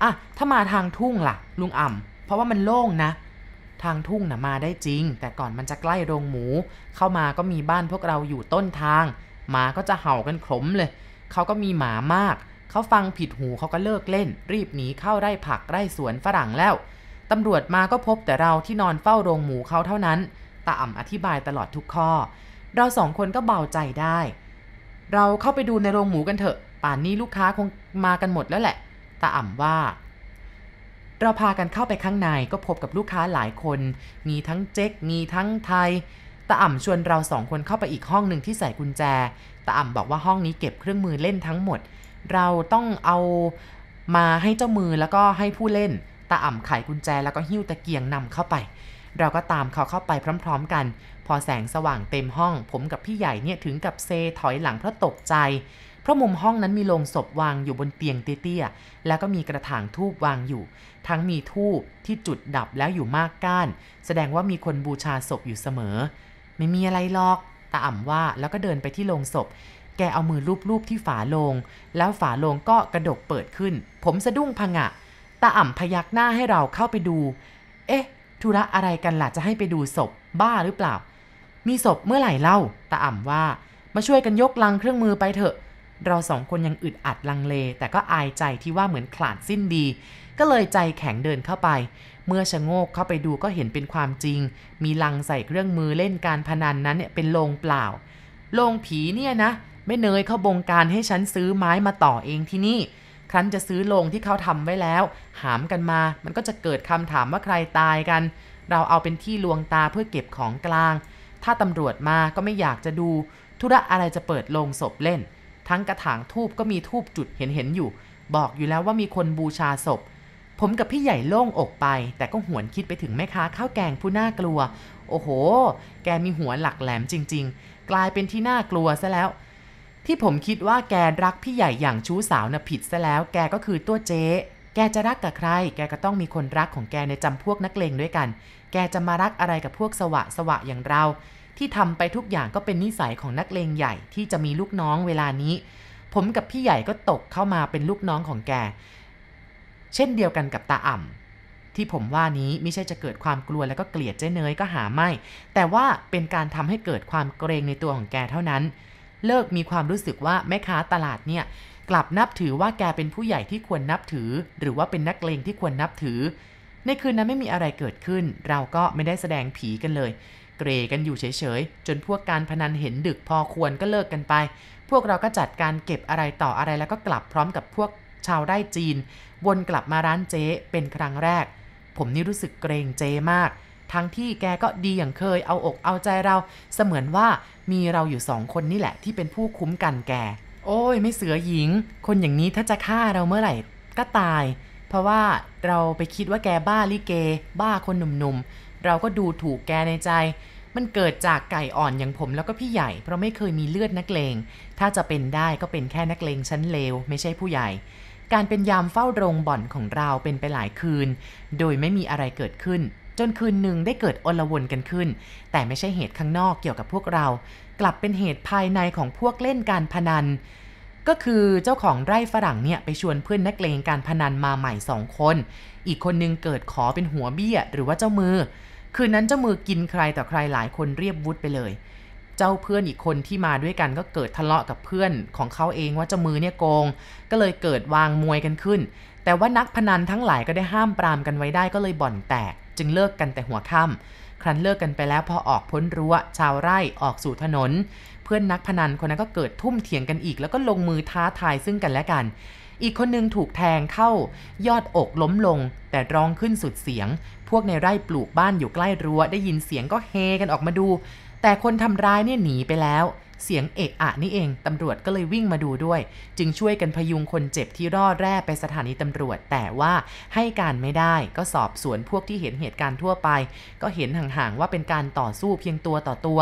อะถ้ามาทางทุ่งล่ะ ลุงอ่ำเพราะว่ามันโล่งนะ ทางทุ่งน่ะมาได้จริง แต่ก่อนมันจะใกล้โรงหมู เข้ามาก็มีบ้านพวกเราอยู่ต้นทางหมาก็จะเห่ากันขลมเลยเขาก็มีหมามาก เขาฟังผิดหูเขาก็เลิกเล่น รีบหนีเข้าไร่ผักไร่สวนฝรั่งแล้วตำรวจมาก็พบแต่เราที่นอนเฝ้าโรงหมูเขาเท่านั้นตาอ่ำอธิบายตลอดทุกข้อ เราสองคนก็เบาใจได้ เราเข้าไปดูในโรงหมูกันเถอะ ป่านนี้ลูกค้าคงมากันหมดแล้วแหละตาอ่ำว่า เราพากันเข้าไปข้างในก็พบกับลูกค้าหลายคน มีทั้งเจ๊กมีทั้งไทยตาอ่ำชวนเราสองคนเข้าไปอีกห้องหนึ่งที่ใส่กุญแจตาอ่ำบอกว่าห้องนี้เก็บเครื่องมือเล่นทั้งหมด เราต้องเอามาให้เจ้ามือแล้วก็ให้ผู้เล่นตาอ่ำไขกุญแจแล้วก็หิ้วตะเกียงนำเข้าไป เราก็ตามเขาเข้าไปพร้อม ๆ กัน พอแสงสว่างเต็มห้อง ผมกับพี่ใหญ่เนี่ยถึงกับเซถอยหลังเพราะตกใจ เพราะมุมห้องนั้นมีโลงศพวางอยู่บนเตียงเตี้ยๆแล้วก็มีกระถางทูบวางอยู่ ทั้งมีทูบที่จุดดับแล้วอยู่มากก้าน แสดงว่ามีคนบูชาศพอยู่เสมอ ไม่มีอะไรหรอกตาอ่ำว่าแล้วก็เดินไปที่โลงศพ แกเอามือลูบๆที่ฝาโลง แล้วฝาโลงก็กระดกเปิดขึ้น ผมสะดุ้งพังะ ตาอ่ำพยักหน้าให้เราเข้าไปดู เอ๊ะ ธุระอะไรกันล่ะจะให้ไปดูศพ บ้าหรือเปล่า มีศพเมื่อไหร่เล่า ตาอ่ำว่า มาช่วยกันยกลังเครื่องมือไปเถอะ เราสองคนยังอึดอัดลังเล แต่ก็อายใจที่ว่าเหมือนขลาดสิ้นดี ก็เลยใจแข็งเดินเข้าไป เมื่อชะโงกเข้าไปดูก็เห็นเป็นความจริง มีลังใส่เครื่องมือเล่นการพนันนั้นเนี่ยเป็นโลงเปล่า โลงผีเนี่ยนะ ไม่เนยเขาบงการให้ฉันซื้อไม้มาต่อเองที่นี่ ครั้นจะซื้อโลงที่เขาทำไว้แล้ว หามกันมา มันก็จะเกิดคำถามว่าใครตายกัน เราเอาเป็นที่ลวงตาเพื่อเก็บของกลาง ถ้าตำรวจมาก็ไม่อยากจะดู ธุระอะไรจะเปิดโลงศพเล่น ทั้งกระถางทูบก็มีทูบจุดเห็นเห็นอยู่ บอกอยู่แล้วว่ามีคนบูชาศพ ผมกับพี่ใหญ่โล่งอกไป แต่ก็หวนคิดไปถึงแม่ค้าข้าวแกงผู้น่ากลัว โอ้โห แกมีหัวหลักแหลมจริง ๆ กลายเป็นที่น่ากลัวซะแล้ว ที่ผมคิดว่าแกรักพี่ใหญ่อย่างชู้สาวนะผิดซะแล้ว แกก็คือตัวเจ๊แกจะรักกับใคร แกก็ต้องมีคนรักของแกในจำพวกนักเลงด้วยกัน แกจะมารักอะไรกับพวกสวะสวะอย่างเรา ที่ทำไปทุกอย่างก็เป็นนิสัยของนักเลงใหญ่ที่จะมีลูกน้องเวลานี้ ผมกับพี่ใหญ่ก็ตกเข้ามาเป็นลูกน้องของแก เช่นเดียวกันกับตาอ่ำที่ผมว่านี้ไม่ใช่จะเกิดความกลัวแล้วก็เกลียดเจ๊เนยก็หาไม่ แต่ว่าเป็นการทำให้เกิดความเกรงในตัวของแกเท่านั้น เลิกมีความรู้สึกว่าแม่ค้าตลาดเนี่ยกลับนับถือว่าแกเป็นผู้ใหญ่ที่ควรนับถือ หรือว่าเป็นนักเลงที่ควรนับถือ ในคืนนั้นไม่มีอะไรเกิดขึ้น เราก็ไม่ได้แสดงผีกันเลย เกรกันอยู่เฉยๆ จนพวกการพนันเห็นดึกพอควรก็เลิกกันไป พวกเราก็จัดการเก็บอะไรต่ออะไรแล้วก็กลับพร้อมกับพวกชาวไร่จีน วนกลับมาร้านเจ๊เป็นครั้งแรก ผมนี่รู้สึกเกรงเจ๊มาก ทั้งที่แกก็ดีอย่างเคยเอาอกเอาใจเรา เสมือนว่ามีเราอยู่สองคนนี่แหละที่เป็นผู้คุ้มกันแก โอ้ยไม่เสือหญิง คนอย่างนี้ถ้าจะฆ่าเราเมื่อไหร่ก็ตาย เพราะว่าเราไปคิดว่าแกบ้าลิเก บ้าคนหนุ่มๆ เราก็ดูถูกแกในใจ มันเกิดจากไก่อ่อนอย่างผมแล้วก็พี่ใหญ่ เพราะไม่เคยมีเลือดนักเลง ถ้าจะเป็นได้ก็เป็นแค่นักเลงชั้นเลว ไม่ใช่ผู้ใหญ่การเป็นยามเฝ้าโรงบ่อนของเราเป็นไปหลายคืน โดยไม่มีอะไรเกิดขึ้น จนคืนหนึ่งได้เกิดอลวนกันขึ้น แต่ไม่ใช่เหตุข้างนอกเกี่ยวกับพวกเรา กลับเป็นเหตุภายในของพวกเล่นการพนัน ก็คือเจ้าของไร่ฝรั่งเนี่ยไปชวนเพื่อนนักเลงการพนันมาใหม่สองคน อีกคนนึงเกิดขอเป็นหัวเบี้ยหรือว่าเจ้ามือ คืนนั้นเจ้ามือกินใครต่อใครหลายคนเรียบวุฒไปเลยเจ้าเพื่อนอีกคนที่มาด้วยกันก็เกิดทะเลาะกับเพื่อนของเขาเองว่าเจ้ามือเนี่ยโกง ก็เลยเกิดวางมวยกันขึ้น แต่ว่านักพนันทั้งหลายก็ได้ห้ามปรามกันไว้ได้ก็เลยบ่อนแตก จึงเลิกกันแต่หัวค่ำครั้นเลิกกันไปแล้วพอออกพ้นรั้ว ชาวไร่ออกสู่ถนน เพื่อนนักพนันคนนั้นก็เกิดทุ่มเถียงกันอีก แล้วก็ลงมือท้าทายซึ่งกันและกัน อีกคนนึงถูกแทงเข้ายอดอกล้มลง แต่ร้องขึ้นสุดเสียง พวกในไร่ปลูกบ้านอยู่ใกล้รั้ว ได้ยินเสียงก็เฮกันออกมาดู แต่คนทำร้ายเนี่ยหนีไปแล้ว เสียงเอะอะนี่เอง ตำรวจก็เลยวิ่งมาดูด้วย จึงช่วยกันพยุงคนเจ็บที่รอดแร่ไปสถานีตำรวจ แต่ว่าให้การไม่ได้ก็สอบสวนพวกที่เห็นเหตุการณ์ทั่วไป ก็เห็นห่างๆว่าเป็นการต่อสู้เพียงตัวต่อตัว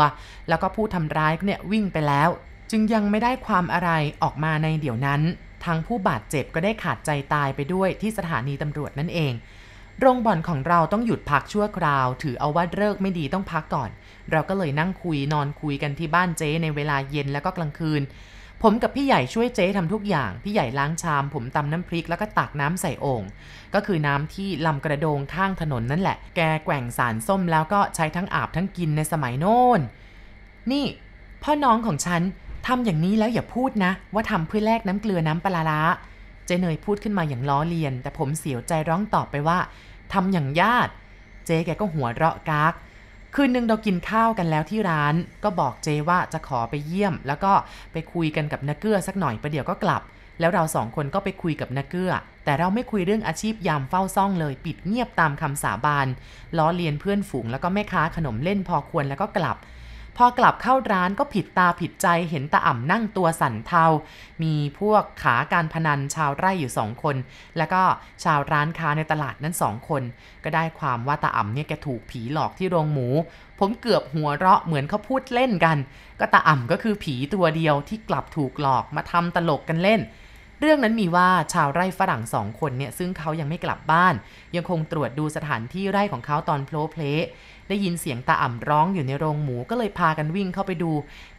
แล้วก็ผู้ทำร้ายเนี่ยวิ่งไปแล้ว จึงยังไม่ได้ความอะไรออกมาในเดี๋ยวนั้นทางผู้บาดเจ็บก็ได้ขาดใจตายไปด้วยที่สถานีตำรวจนั่นเอง โรงบ่อนของเราต้องหยุดพักชั่วคราว ถือเอาว่าเลิกไม่ดีต้องพักก่อน เราก็เลยนั่งคุยนอนคุยกันที่บ้านเจ๊ในเวลาเย็นแล้วก็กลางคืน ผมกับพี่ใหญ่ช่วยเจ๊ทำทุกอย่าง พี่ใหญ่ล้างชาม ผมตำน้ำพริกแล้วก็ตักน้ำใส่โอ่งก็คือน้ำที่ลำกระโดงข้างถนนนั่นแหละ แกแกว่งสารส้มแล้วก็ใช้ทั้งอาบทั้งกินในสมัยโน้น นี่ พ่อน้องของฉันทำอย่างนี้แล้วอย่าพูดนะ ว่าทำเพื่อแลกน้ำเกลือน้ำปลาร้าเจเนยพูดขึ้นมาอย่างล้อเลียน แต่ผมเสียวใจร้องตอบไปว่าทำอย่างญาติ เจ๊แกก็หัวเราะกาก คืนหนึ่งเรากินข้าวกันแล้วที่ร้าน ก็บอกเจว่าจะขอไปเยี่ยม แล้วก็ไปคุยกันกับนักเกื้อสักหน่อยประเดี๋ยวก็กลับ แล้วเราสองคนก็ไปคุยกับนักเกื้อ แต่เราไม่คุยเรื่องอาชีพยามเฝ้าซ่องเลย ปิดเงียบตามคำสาบานล้อเลียนเพื่อนฝูงแล้วก็แม่ค้าขนมเล่นพอควรแล้วก็กลับ พอกลับเข้าร้านก็ผิดตาผิดใจเห็นตาอ่ำนั่งตัวสั่นเทา มีพวกขาการพนันชาวไร่อยู่สองคน แล้วก็ชาวร้านค้าในตลาดนั้นสองคน ก็ได้ความว่าตาอ่ำเนี่ยแกถูกผีหลอกที่โรงหมู ผมเกือบหัวเราะเหมือนเขาพูดเล่นกัน ก็ตาอ่ำก็คือผีตัวเดียวที่กลับถูกหลอกมาทำตลกกันเล่นเรื่องนั้นมีว่าชาวไร่ฝรั่งสองคนเนี่ยซึ่งเขายังไม่กลับบ้าน ยังคงตรวจดูสถานที่ไร่ของเขาตอนโพลเพล ได้ยินเสียงตาอ่ำร้องอยู่ในโรงหมูก็เลยพากันวิ่งเข้าไปดู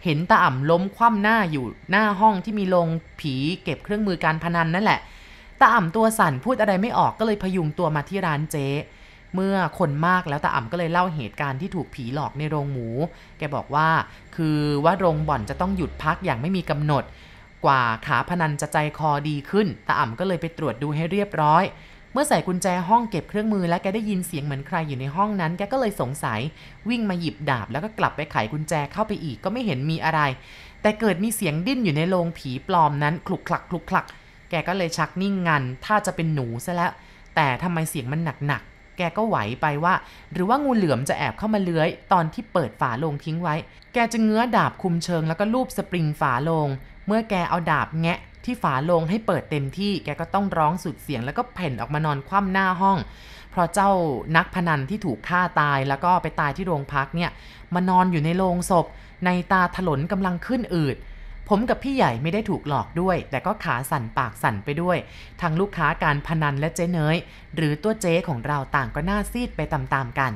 เห็นตาอ่ำล้มคว่ำหน้าอยู่หน้าห้องที่มีโรงผีเก็บเครื่องมือการพนันนั่นแหละ ตาอ่ำตัวสั่นพูดอะไรไม่ออกก็เลยพยุงตัวมาที่ร้านเจ๊เมื่อคนมากแล้วตาอ่ำก็เลยเล่าเหตุการณ์ที่ถูกผีหลอกในโรงหมู แกบอกว่า คือว่าโรงบ่อนจะต้องหยุดพักอย่างไม่มีกำหนด กว่าขาพนันจะใจคอดีขึ้นตาอ่ำก็เลยไปตรวจดูให้เรียบร้อย เมื่อใส่กุญแจห้องเก็บเครื่องมือและแกได้ยินเสียงเหมือนใครอยู่ในห้องนั้น แกก็เลยสงสัยวิ่งมาหยิบดาบ แล้วก็กลับไปไขกุญแจเข้าไปอีกก็ไม่เห็นมีอะไร แต่เกิดมีเสียงดิ้นอยู่ในโรงผีปลอมนั้นคลุกคลักคลุกคลัก แกก็เลยชักนิ่งงัน ถ้าจะเป็นหนูซะแล้ว แต่ทำไมเสียงมันหนักๆแกก็ไหวไปว่า หรือว่างูเหลือมจะแอบเข้ามาเลื้อย ตอนที่เปิดฝาโลงทิ้งไว้ แกจะเงื้อดาบคุมเชิงแล้วก็ลูบสปริงฝาโลงเมื่อแกเอาดาบแงะ ที่ฝาโลงให้เปิดเต็มที่แกก็ต้องร้องสุดเสียง แล้วก็เพ่นออกมานอนคว่ำหน้าห้อง เพราะเจ้านักพนันที่ถูกฆ่าตายแล้วก็ไปตายที่โรงพักเนี่ยมานอนอยู่ในโรงศพ ในตาถลนกำลังขึ้นอืดผมกับพี่ใหญ่ไม่ได้ถูกหลอกด้วย แต่ก็ขาสั่นปากสั่นไปด้วย ทั้งลูกค้าการพนันและเจ๊เนยหรือตัวเจ๊ของเราต่างก็หน้าซีดไปตามๆกัน